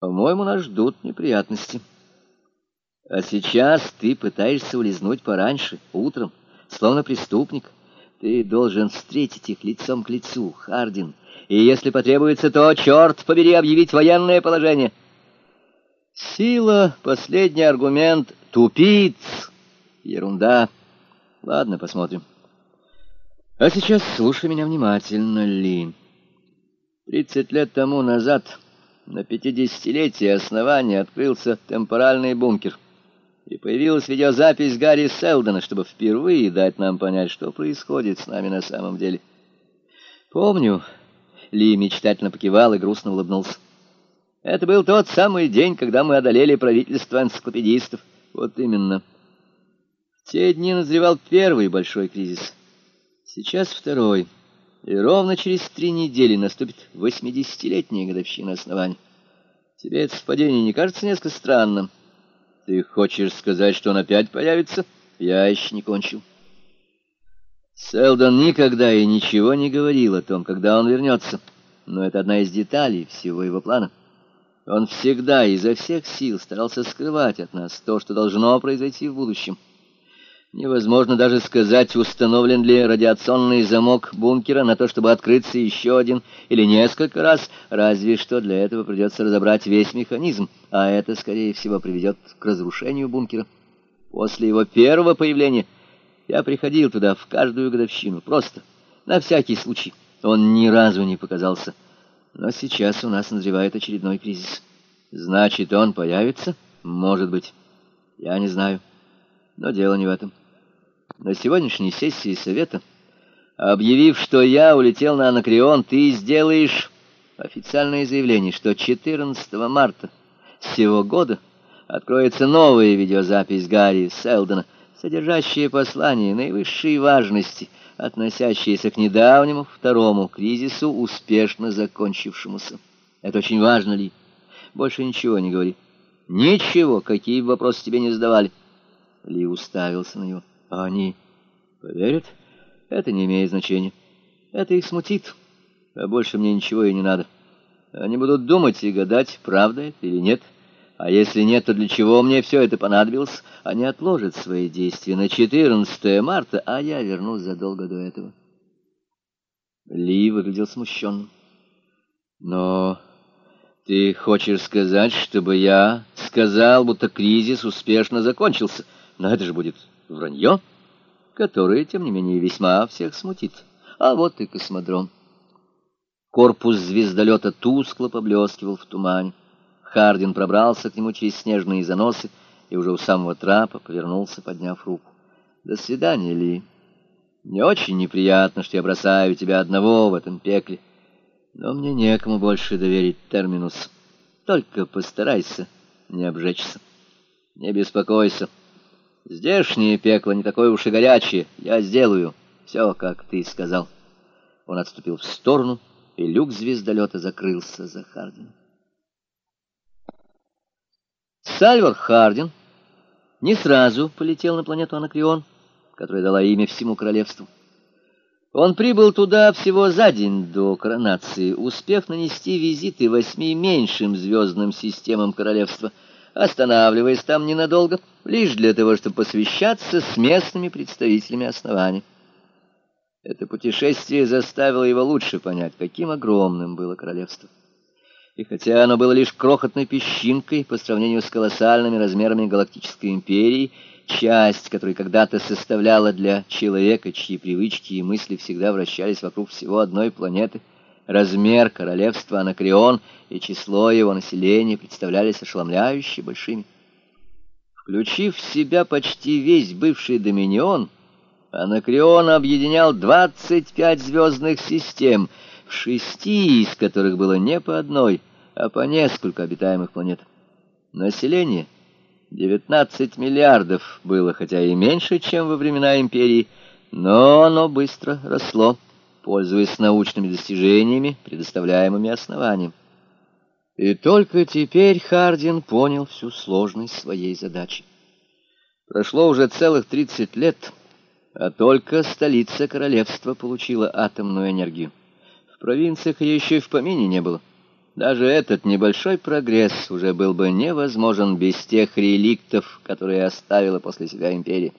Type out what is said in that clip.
По-моему, нас ждут неприятности. А сейчас ты пытаешься улизнуть пораньше, утром, словно преступник. Ты должен встретить их лицом к лицу, Хардин, и, если потребуется, то, черт побери, объявить военное положение. Сила — последний аргумент. Тупиц. Ерунда. Ладно, посмотрим. А сейчас слушай меня внимательно, Ли. Тридцать лет тому назад на пятидесятилетие основания открылся темпоральный бункер, и появилась видеозапись Гарри Селдона, чтобы впервые дать нам понять, что происходит с нами на самом деле. Помню, Ли мечтательно покивал и грустно улыбнулся. Это был тот самый день, когда мы одолели правительство энциклопедистов. Вот именно. В те дни назревал первый большой кризис. Сейчас второй. И ровно через три недели наступит восьмидесятилетняя годовщина основания. Тебе это совпадение не кажется несколько странным? Ты хочешь сказать, что он опять появится? Я еще не кончил. Селдон никогда и ничего не говорил о том, когда он вернется. Но это одна из деталей всего его плана. Он всегда изо всех сил старался скрывать от нас то, что должно произойти в будущем. Невозможно даже сказать, установлен ли радиационный замок бункера на то, чтобы открыться еще один или несколько раз, разве что для этого придется разобрать весь механизм, а это, скорее всего, приведет к разрушению бункера. После его первого появления я приходил туда в каждую годовщину, просто на всякий случай. Он ни разу не показался. Но сейчас у нас назревает очередной кризис. Значит, он появится? Может быть. Я не знаю. Но дело не в этом. На сегодняшней сессии совета, объявив, что я улетел на Анакреон, ты сделаешь официальное заявление, что 14 марта сего года откроется новая видеозапись Гарри Селдона, содержащая послание наивысшей важности, относящееся к недавнему второму кризису, успешно закончившемуся. Это очень важно, Ли. Больше ничего не говори. Ничего, какие вопросы тебе не задавали. Ли уставился на него. А они поверят? Это не имеет значения. Это их смутит. А больше мне ничего и не надо. Они будут думать и гадать, правда это или нет. А если нет, то для чего мне все это понадобилось? Они отложат свои действия на 14 марта, а я вернусь задолго до этого. Ли выглядел смущенным. Но ты хочешь сказать, чтобы я сказал, будто кризис успешно закончился? Но это же будет вранье, которое, тем не менее, весьма всех смутит. А вот и космодром. Корпус звездолета тускло поблескивал в тумане. Хардин пробрался к нему через снежные заносы и уже у самого трапа повернулся, подняв руку. «До свидания, Ли. Мне очень неприятно, что я бросаю тебя одного в этом пекле, но мне некому больше доверить терминус. Только постарайся не обжечься. Не беспокойся». Здешнее пекло не такое уж и горячее. Я сделаю все, как ты сказал. Он отступил в сторону, и люк звездолета закрылся за Хардином. Сальвар Хардин не сразу полетел на планету Анакреон, которая дала имя всему королевству. Он прибыл туда всего за день до коронации, успев нанести визиты восьми меньшим звездным системам королевства — останавливаясь там ненадолго, лишь для того, чтобы посвящаться с местными представителями основания. Это путешествие заставило его лучше понять, каким огромным было королевство. И хотя оно было лишь крохотной песчинкой по сравнению с колоссальными размерами галактической империи, часть, которая когда-то составляла для человека, чьи привычки и мысли всегда вращались вокруг всего одной планеты — Размер королевства Анакреон и число его населения представлялись ошеломляюще большими. Включив в себя почти весь бывший доминион, Анакреон объединял 25 звездных систем, в шести из которых было не по одной, а по несколько обитаемых планет. Население 19 миллиардов было, хотя и меньше, чем во времена империи, но оно быстро росло пользуясь научными достижениями, предоставляемыми основанием. И только теперь Хардин понял всю сложность своей задачи. Прошло уже целых 30 лет, а только столица королевства получила атомную энергию. В провинциях ее еще и в помине не было. Даже этот небольшой прогресс уже был бы невозможен без тех реликтов, которые оставила после себя империя.